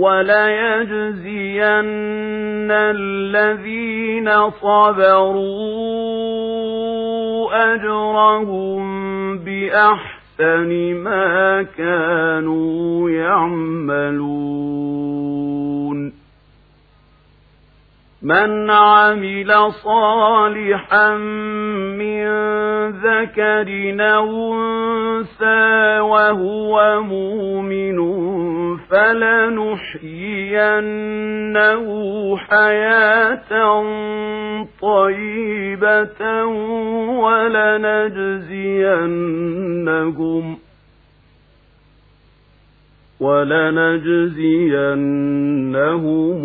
وليجزين الذين صبروا أجرهم بأحسن ما كانوا يعملون. من عمل صالحا من ذكر أنثى وهو مؤمن فلنحيينه حياة طيبة ولنجزينهم ولنجزينهم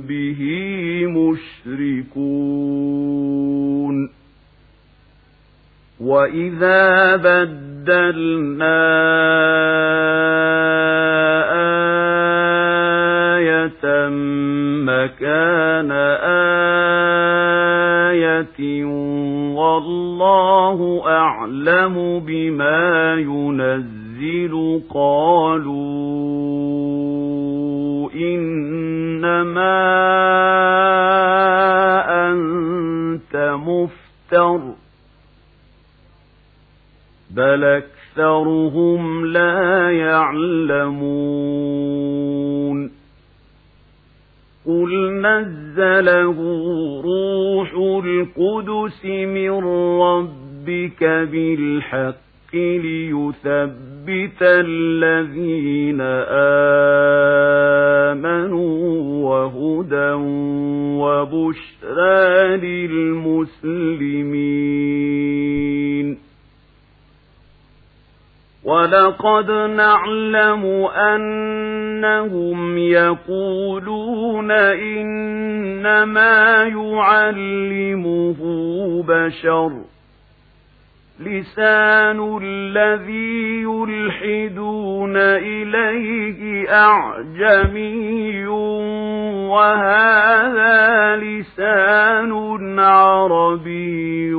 به مشركون. وإذا بدلنا آية مكان آية والله أعلم بما ينزل قالوا إنما أنت مفتر بل أكثرهم لا يعلمون قل نزله روح القدس من ربك بالحق ليثبت الذين آمنوا وهدى وبشرى للمسلمين. ولقد نعلم أنهم يقولون إنما يعلمه بشر. لسان الذي يلحدون إليه أعجمي وهذا لسان عربي